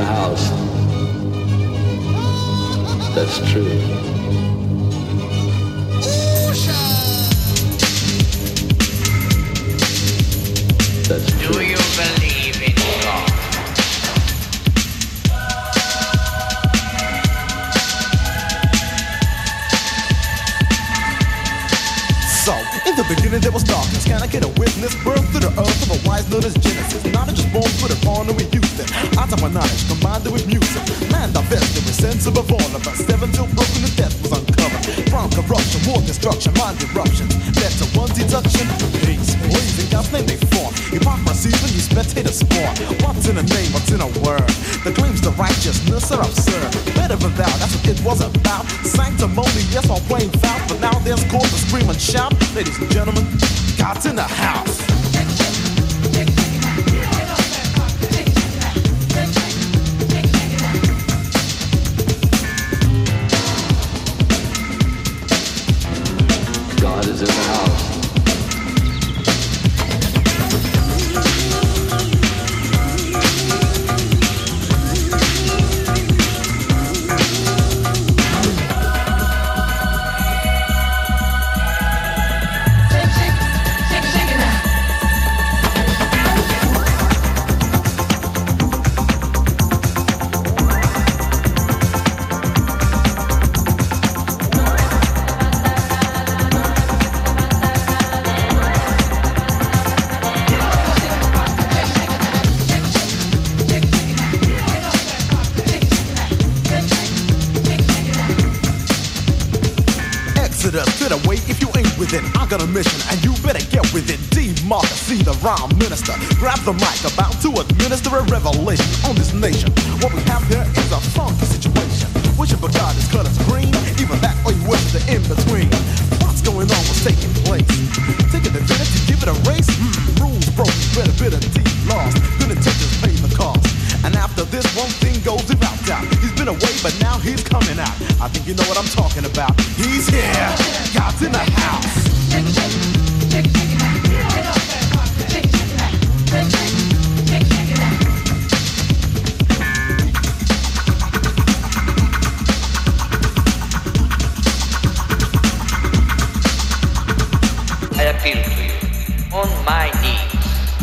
the house. That's true. That's Do you believe in God? So, in the beginning there was darkness. Can I get a witness? Birth to the earth of a wise known as Genesis. Out of our knowledge, combined with music. Man divested with sense of all of us. Seven till broken and death was uncovered. From corruption, war, destruction, mind eruptions. Led to one deduction. Peace. Boys in God's name they fought. Hypocrisy when you spectators spawn. What's in a name? What's in a word? The claims to righteousness are absurd. Better than thou, that's what it was about. Sanctimony, yes, all plain foul. But now there's cause to scream and shout. Ladies and gentlemen, God's in the house. See the rhyme minister. Grab the mic, about to administer a revelation on this nation.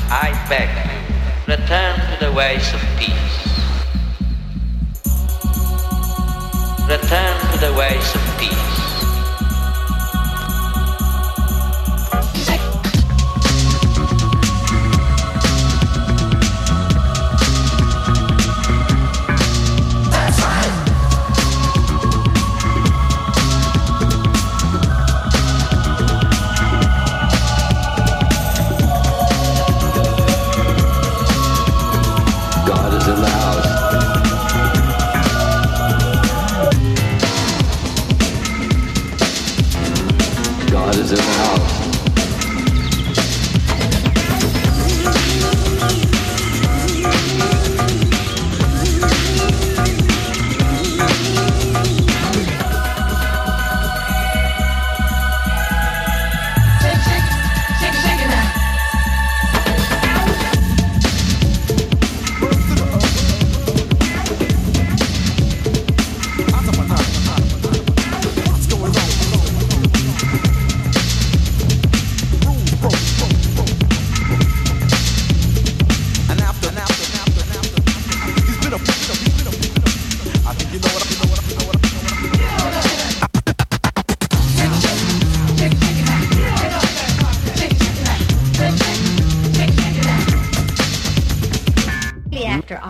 I beg you, return to the ways of peace. Return to the ways of peace.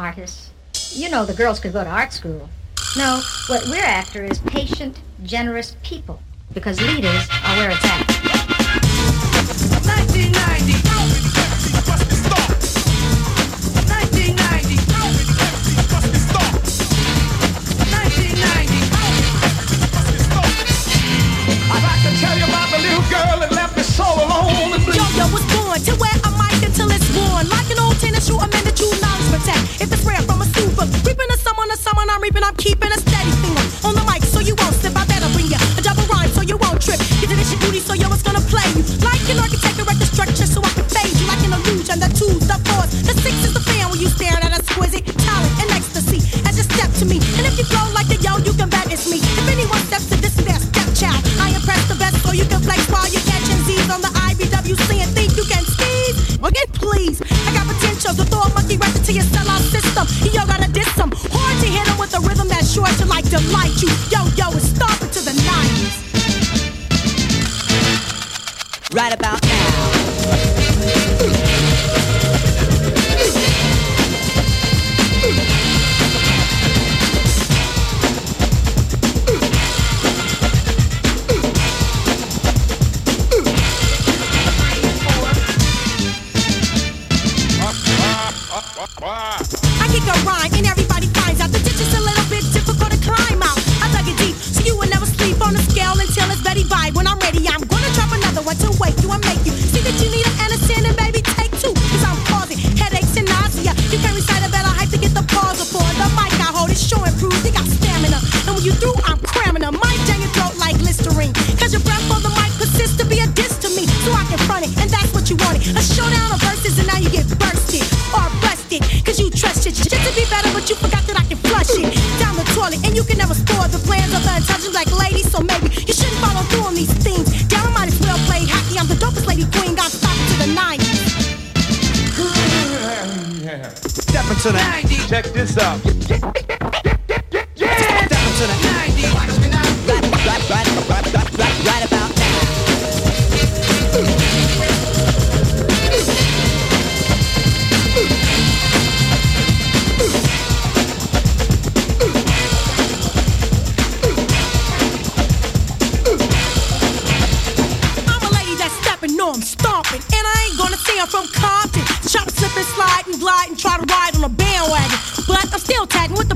Artists. You know the girls could go to art school. No, what we're after is patient, generous people. Because leaders are where it's at. 1990. 1990. reaping, I'm keeping a steady finger on the mic, so you won't slip. I better bring you a double rhyme, so you won't trip. Get it, this your duty, so yo, it's gonna play you. Like an architect, erect the structure, so I can fade you. Like an illusion, the twos, the fours, the six is the fan when you stare at exquisite talent and ecstasy as you step to me. And if you flow like a yo, you can bet it's me. If anyone steps to this, is step child. I impress the best, so you can flex while you're catching Z's on the IBW, seeing shows your sellout system. Yo gotta diss him. Hard to hit him with a rhythm that's sure to like delight you. Yo, yo, it's stomping to the 90s. Right about now. slide and glide and try to ride on a bandwagon. But I'm still tagging with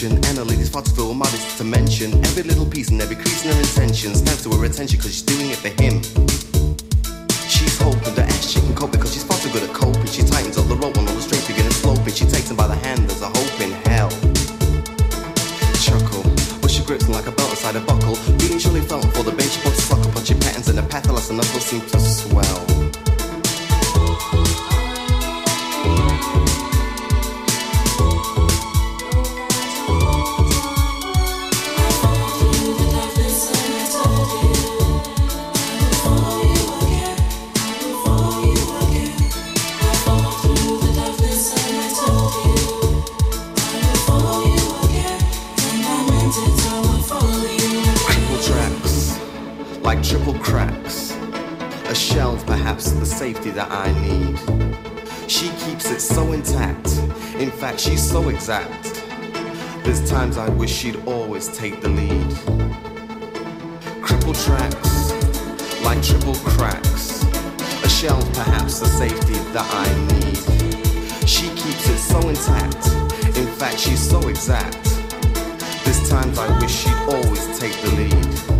Tension, and a lady's too full, modest to mention. Every little piece and every crease in her intention stands to her attention cause she's doing it for him. She's hoping that as she can cope because she's far too good at coping. She tightens up the rope on all the straight beginning sloping. She takes him by the hand, there's a hope in hell. Chuckle, but she grips him like a belt inside a buckle. Being surely felt for the bench, she puts a sucker, punching patterns and the pathos and knuckles seem to swell. Fact, she's so exact. There's times I wish she'd always take the lead. Cripple tracks, like triple cracks. A shelf, perhaps, the safety that I need. She keeps it so intact. In fact, she's so exact. There's times I wish she'd always take the lead.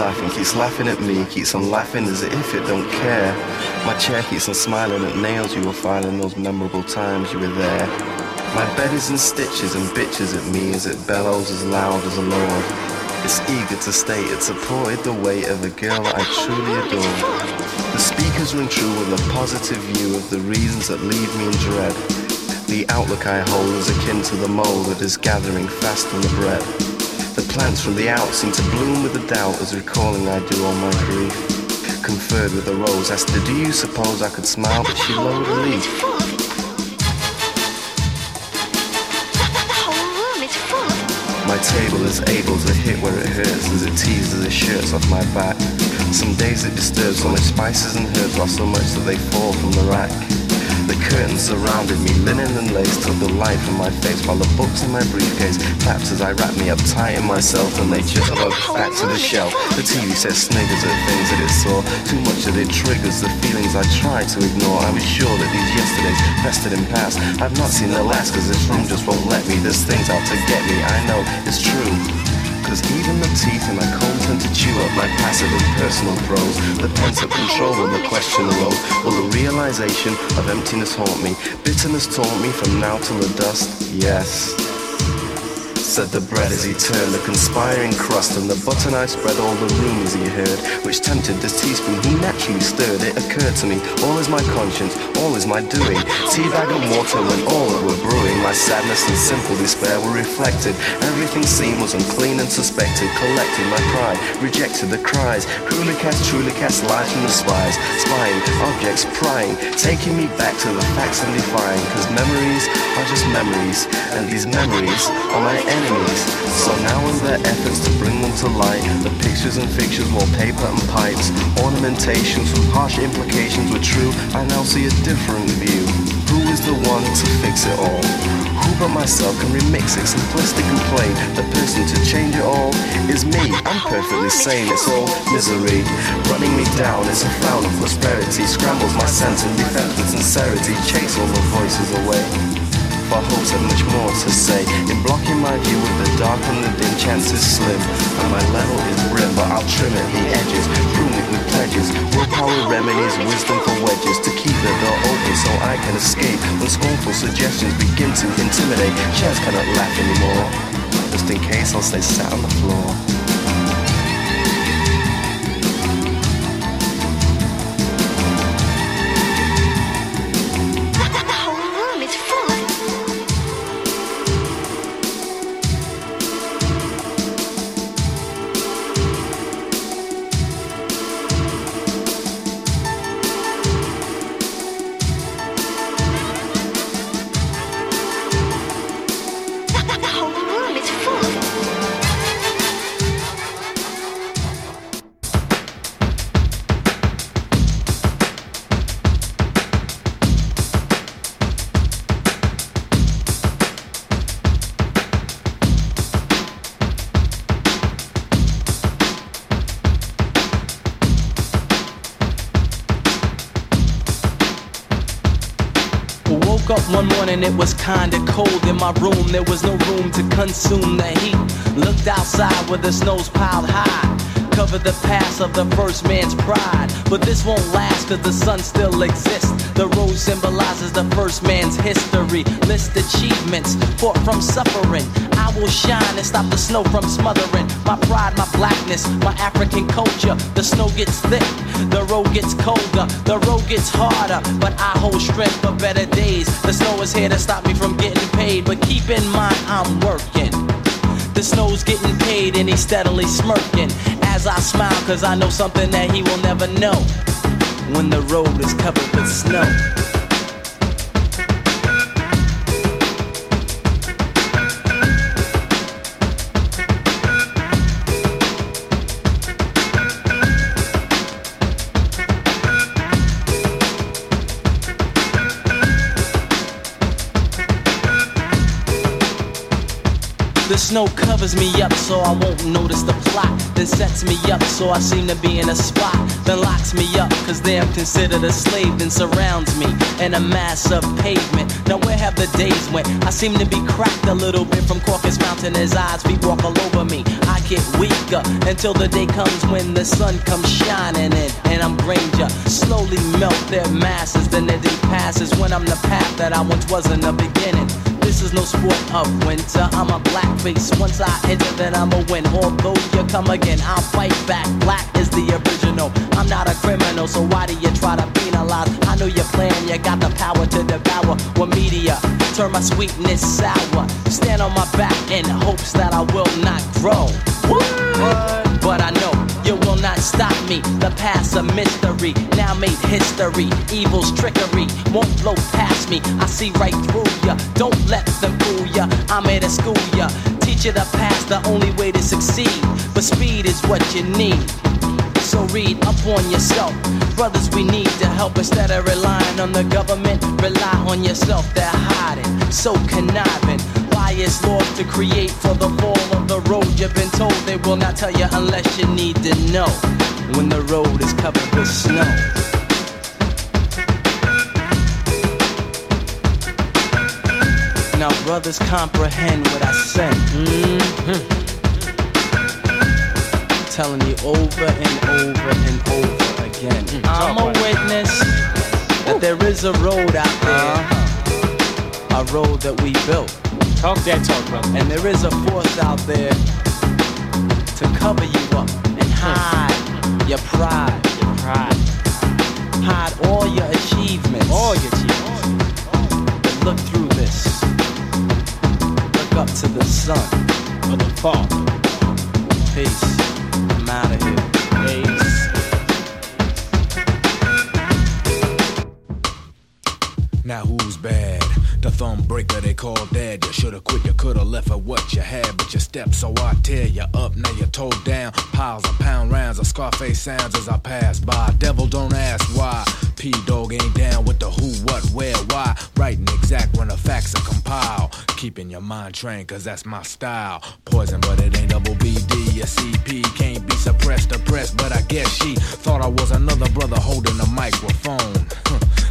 Laughing, keeps laughing at me, keeps on laughing as if it don't care. My chair keeps on smiling at nails you were filing those memorable times you were there. My bed is in stitches and bitches at me as it bellows as loud as a lord. It's eager to state it supported the weight of a girl I truly adore. The speakers ring true with a positive view of the reasons that leave me in dread. The outlook I hold is akin to the mold that is gathering fast on the bread plants from the out seem to bloom with the doubt as recalling I do all my grief. Conferred with a rose, asked her, do you suppose I could smile? But she lowered a leaf. My table is able to hit where it hurts as it teases the shirts off my back. Some days it disturbs so much spices and herbs are so much that they fall from the rack. Curtains surrounded me, linen and lace took the light from my face while the books in my briefcase clapped as I wrapped me up tight in myself and they just broke back to the shelf. The TV set sniggers at things that it saw. Too much of it triggers the feelings I tried to ignore. I'm sure that these yesterdays rested in past. I've not seen the last cause this room just won't let me. There's things out to get me, I know it's true. Cause even the teeth in my comb tend to chew up my passive and personal prose. The pent up control when the question arose. Will the realization of emptiness haunt me? Bitterness taunt me from now till the dust? Yes. Said the bread as he turned the conspiring crust and the butter knife spread all the rumors he heard, which tempted this teaspoon he naturally stirred. It occurred to me, all is my conscience, all is my doing. Tea bag and water when all that were brewing, my sadness and simple despair were reflected. Everything seen was unclean and suspected. Collected my pride, rejected the cries. Truly cast, truly cast lies from the spies, spying objects, prying, taking me back to the facts and defying. Cause memories are just memories, and these memories are my enemies. So now in their efforts to bring them to light, the pictures and fixtures, wallpaper and pipes, ornamentations from harsh implications were true. I now see a different view. Who is the one to fix it all? Who but myself can remix it, simplistic and plain? The person to change it all is me. I'm perfectly sane, it's all misery. Running me down is a frown of prosperity. Scrambles my sense and defense with sincerity. Chase all the voices away for hopes have much more to say. In blocking my view with the dark and the dim, chances slim. And my level is grim, but I'll trim at the edges, prune it with pledges. Willpower remedies, wisdom for wedges to keep the door open so I can escape. When scornful suggestions begin to intimidate, chairs cannot laugh anymore. Just in case I'll stay sat on the floor. Morning, it was kinda cold in my room. There was no room to consume the heat. Looked outside where the snow's piled high. Covered the past of the first man's pride. But this won't last cause the sun still exists. The rose symbolizes the first man's history. List achievements, fought from suffering. I will shine and stop the snow from smothering. My pride, my blackness, my African culture. The snow gets thick, the road gets colder, the road gets harder. But I hold strength for better days. The snow is here to stop me from getting paid. But keep in mind, I'm working. The snow's getting paid and he's steadily smirking. As I smile, cause I know something that he will never know. When the road is covered with snow. Snow covers me up so I won't notice the plot. Then sets me up so I seem to be in a spot. Then locks me up cause then I'm considered a slave. Then surrounds me in a mass of pavement. Now where have the days went? I seem to be cracked a little bit from Caucasus Mountain. His eyes feet walk all over me. I get weaker until the day comes when the sun comes shining in. And I'm Granger. Slowly melt their masses. Then the day passes when I'm the path that I once was in the beginning. Is no sport of winter. I'm a blackface. Once I enter, then I'm a win. Although you come again, I'll fight back. Black is the original. I'm not a criminal, so why do you try to penalize? I know your plan. You got the power to devour. What media turn my sweetness sour? Stand on my back in hopes that I will not grow. What? But I know you will not stop me. The past a mystery, now made history. Evil's trickery won't blow past me. I see right through ya. Don't let them fool ya. I'm here to school ya. Teach you the past, the only way to succeed. But speed is what you need. So read up on yourself. Brothers, we need to help instead of relying on the government. Rely on yourself, they're hiding. So conniving. Liars laws to create for the fall of the road. You've been told they will not tell you unless you need to know. When the road is covered with snow. Now, brothers, comprehend what I say. Mm-hmm. Telling you over and over and over again. I'm a witness that there is a road out there, a road that we built. Talk that talk, brother. And there is a force out there to cover you up and hmm. hide your pride. Your pride. Hide all your achievements. All your achievements. But look through this. Look up to the sun. Or the fall. Peace. I'm out of here. Peace. Now who's bad? Thumb breaker they call dad. You shoulda quit, you coulda left for what you had, but you stepped, so I tear you up. Now you're toe down. Piles of pound rounds of Scarface sounds as I pass by. Devil don't ask why. P Dog ain't down with the who, what, where, why. Writing exact when the facts are compiled. Keeping your mind trained, cause that's my style. Poison, but it ain't double BD. A CP can't be suppressed, oppressed, but I guess she thought I was another brother holding the microphone.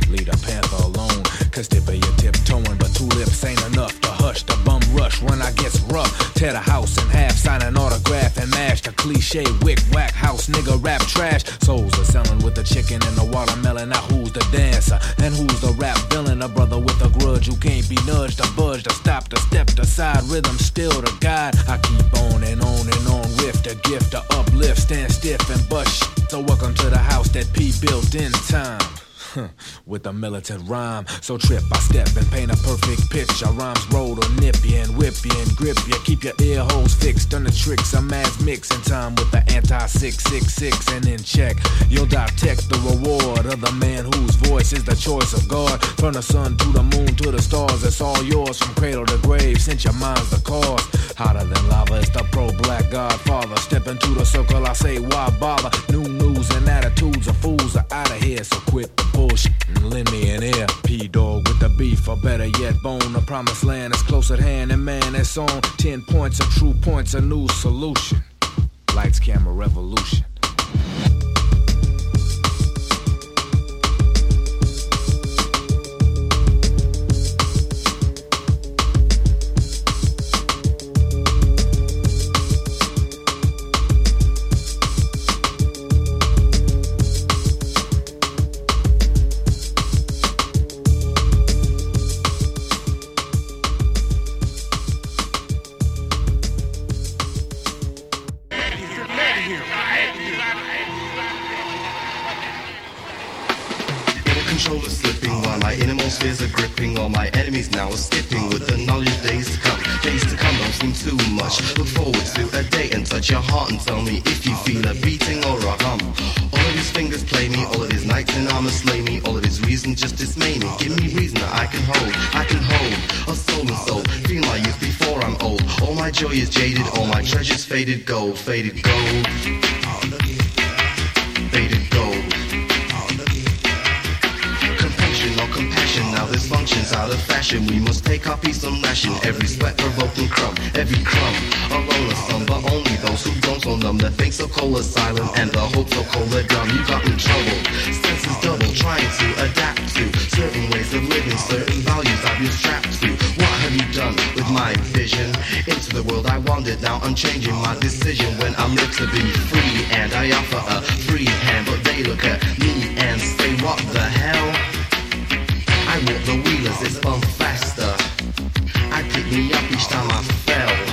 Leave a panther alone. Cause tip of your tiptoeing, but two lips ain't enough to hush the bum rush when I gets rough. Tear the house in half, sign an autograph and mash the cliche wick whack house nigga rap trash. Souls are selling with the chicken and the watermelon. Now who's the dancer and who's the rap villain? A brother with a grudge who can't be nudged, to budge, to stop, to step, to side rhythm still the guide. I keep on and on and on with the gift to uplift, stand stiff and bust. So welcome to the house that P built in time. With a militant rhyme, so trip I step and paint a perfect picture. Rhymes roll or nip you and whip you and grip you. Keep your ear holes fixed on the tricks. I'm as mixing time with the anti 666 and in check. You'll detect the reward of the man whose voice is the choice of God. From the sun to the moon to the stars, it's all yours from cradle to grave. Since your mind's the cause, hotter than lava, is the pro black godfather. Step into the circle, I say, why bother? New news and attitudes of fools are out of here, so quit the bullshit and lend me an ear. P Dog with the beef, or better yet, bone. The promised land is close at hand, and man, it's on. Ten points of true points, a new solution. Lights, camera, revolution. Heart and tell me if you feel a beating or a hum. All of his fingers play me, all of his knights in armor slay me, all of his reasons just dismay me. Give me reason that I can hold, I can hold a soul and soul. Feel my youth before I'm old. All my joy is jaded, all my treasures faded gold, faded gold. Faded gold. This out of fashion. We must take our piece and ration every sweat provoking crumb, every crumb. Alone or some, but only those who don't so numb. Their face so cold or silent, and the hope so cold or dumb. You got me troubled, senses double, trying to adapt to certain ways of living, certain values I've been strapped to. What have you done with my vision? Into the world I wandered, now I'm changing my decision when I live to be free, and I offer a free hand, but they look at me and say, What the hell? I walk the wheelers, it's fun faster. I pick me up each time I fell.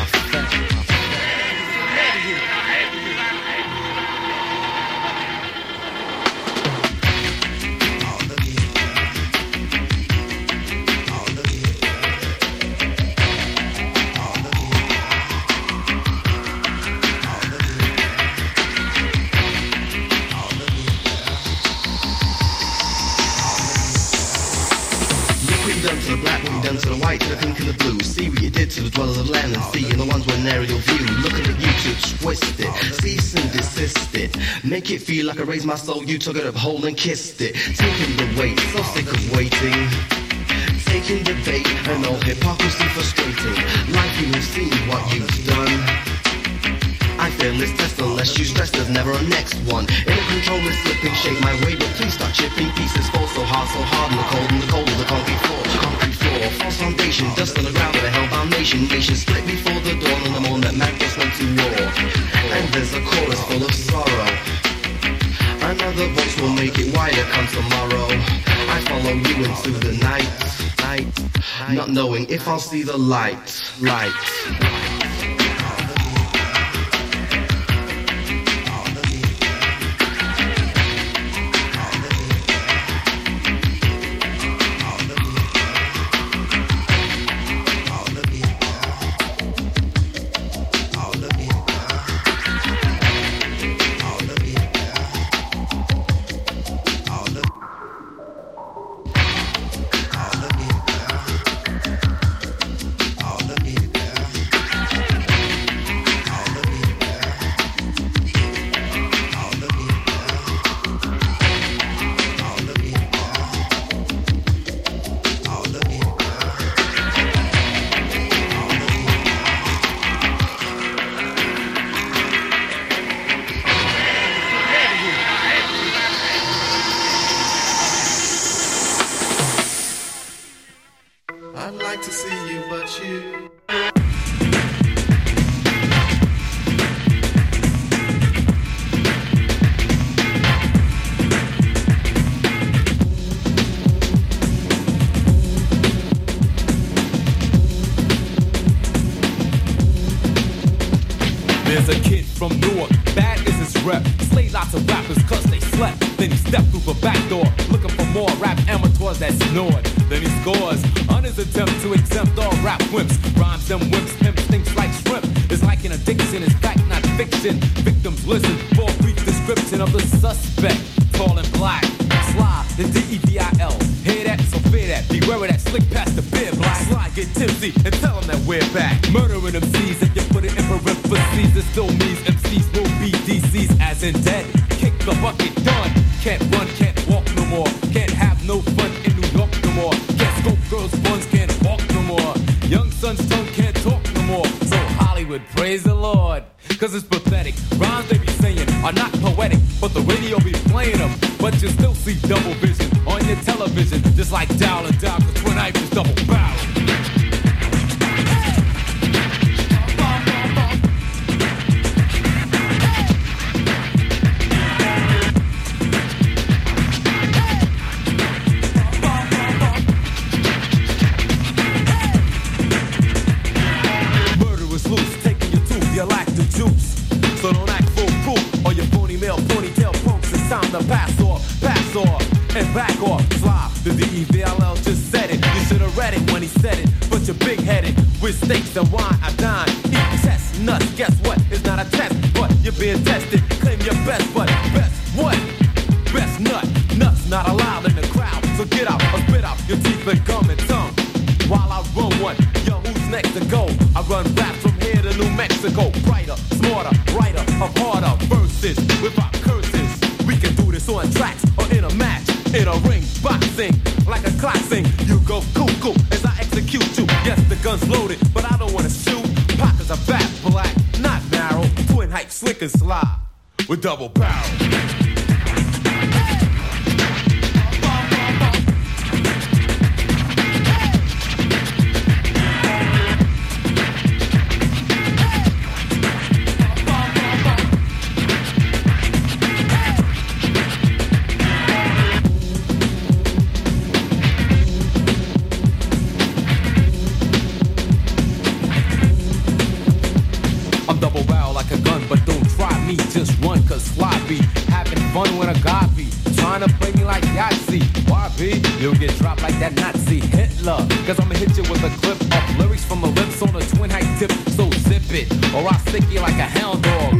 The pink and the blue. See what you did to the dwellers of land and sea, and the ones with an aerial view. Looking at you to twist it, cease and desist it. Make it feel like I raised my soul. You took it up whole and kissed it. Taking the weight, so sick of waiting. Taking the bait and all hypocrisy frustrating. Like you have seen what you've done. I fail this test unless you stress there's never a next one. In a control is slipping, shake my way, but please start chipping pieces. Fall so hard, so hard in the cold, and the cold the concrete floor. Floor, false foundation, dust on the ground of a hellbound nation. Nation split before the dawn, and the morn that Magnus went to war. And there's a chorus full of sorrow. Another voice will make it wider come tomorrow. I follow you into the night, night, not knowing if I'll see the light, light. Fun I got be. Trying to play me like Yahtzee. Why? You'll get dropped like that Nazi Hitler. Cause I'ma hit you with a clip of lyrics from the lips on a twin height tip. So zip it, or I'll stick you like a hound dog.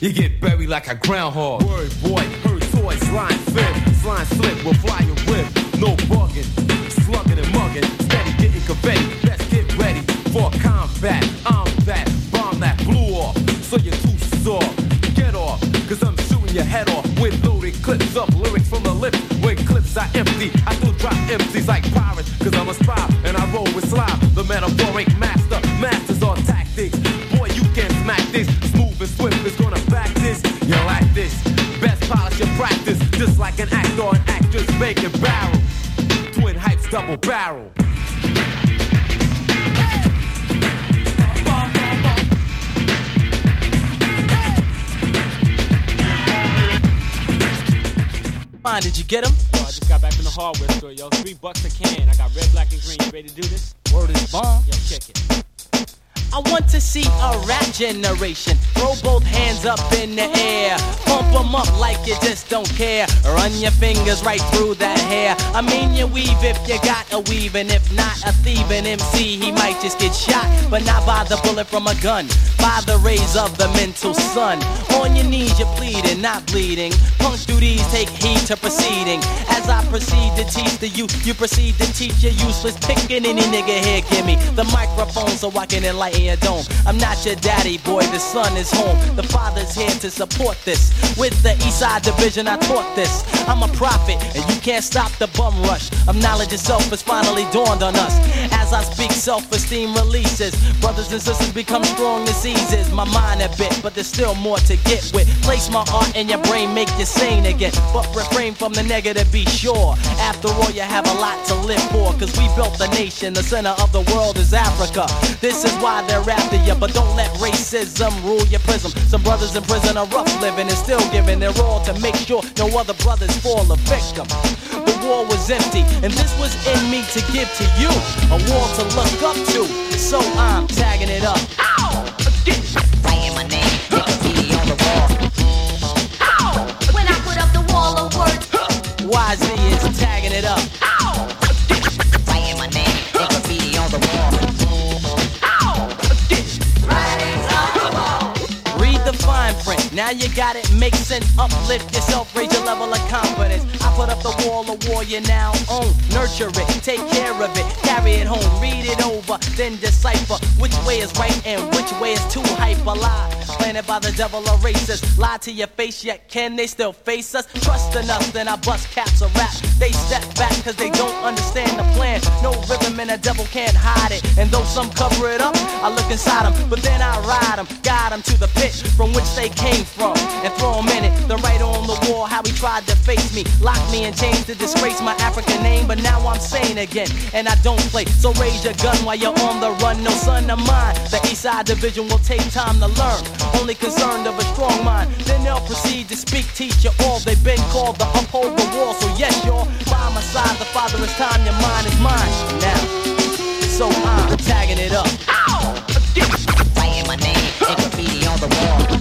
You get buried like a groundhog. Word boy, her toy, slime fit. Slime slip will fly your whip. No bugging, slugging and mugging. Steady getting conveyed. Best kid ready for combat. I'm that bomb that blew off. So you're empty, I still drop MCs like pirates, cause I'm a spy and I roll with slime. The metaphoric master, masters on tactics. Boy, you can smack this. Smooth and swift is gonna back this. You like this. Best polish your practice, just like an actor or an actress making barrels. Twin hypes, double barrel. Did you get him? The hardware store, yo. Three bucks a can. I got red, black, and green. You ready to do this? Word is bomb. Yo, kick it. I want to see a rap generation. Throw both hands up in the air. Pump 'em up like you just don't care. Run your fingers right through that hair. I mean, you weave if you got a weave, and if not, a thieving MC, he might just get shot. But not by the bullet from a gun, by the rays of the mental sun. On your knees, you're pleading, not bleeding. Punk duties take heed to proceeding. As I proceed to teach the youth, you proceed to teach your useless. Picking any nigga here, give me the microphone so I can enlighten your dome. I'm not your daddy, boy, the son is home. The father's here to support this. With the East Side Division, I taught this. I'm a prophet, and you can't stop the bum rush of knowledge itself has finally dawned on us. As I speak, self-esteem releases. Brothers and sisters become strong diseases. My mind a bit, but there's still more to get with. Place my art in your brain, make you sane again. But refrain from the negative, be sure. After all, you have a lot to live for. Cause we built the nation, the center of the world is Africa. This is why they're after you, but don't let racism rule your prism. Some brothers in prison are rough living and still giving their all to make sure no other brothers fall a victim. The war was empty, and this was in me to give to you. A wall to look up to, so I'm tagging it up. Ow! Writing my name, on the wall. When I put up the wall of words, YZ is tagging it up. Now you got it. Make sense. Uplift yourself. Raise your level of confidence. I put up the wall of war you now own. Nurture it. Take care of it. Carry it home. Read it over. Then decipher which way is right and which way is too hype. A lie. Planted by the devil or racist. Lie to your face yet. Can they still face us? Trust us. Then I bust caps of rap. They step back cause they don't understand the plan. No rhythm and the devil can't hide it. And though some cover it up, I look inside them. But then I ride them. Guide them to the pit from which they came from and throw them in it. The right on the wall, how he tried to face me, lock me in chains to disgrace my African name. But now I'm sane again, and I don't play. So raise your gun while you're on the run. No son of mine. The East Side Division will take time to learn only concerned of a strong mind. Then they'll proceed to speak, teach you all they've been called to uphold the wall. So yes, y'all, by my side, the father is time, your mind is mine. Now, so I'm tagging it up. Ow! Saying my name, graffiti on the wall.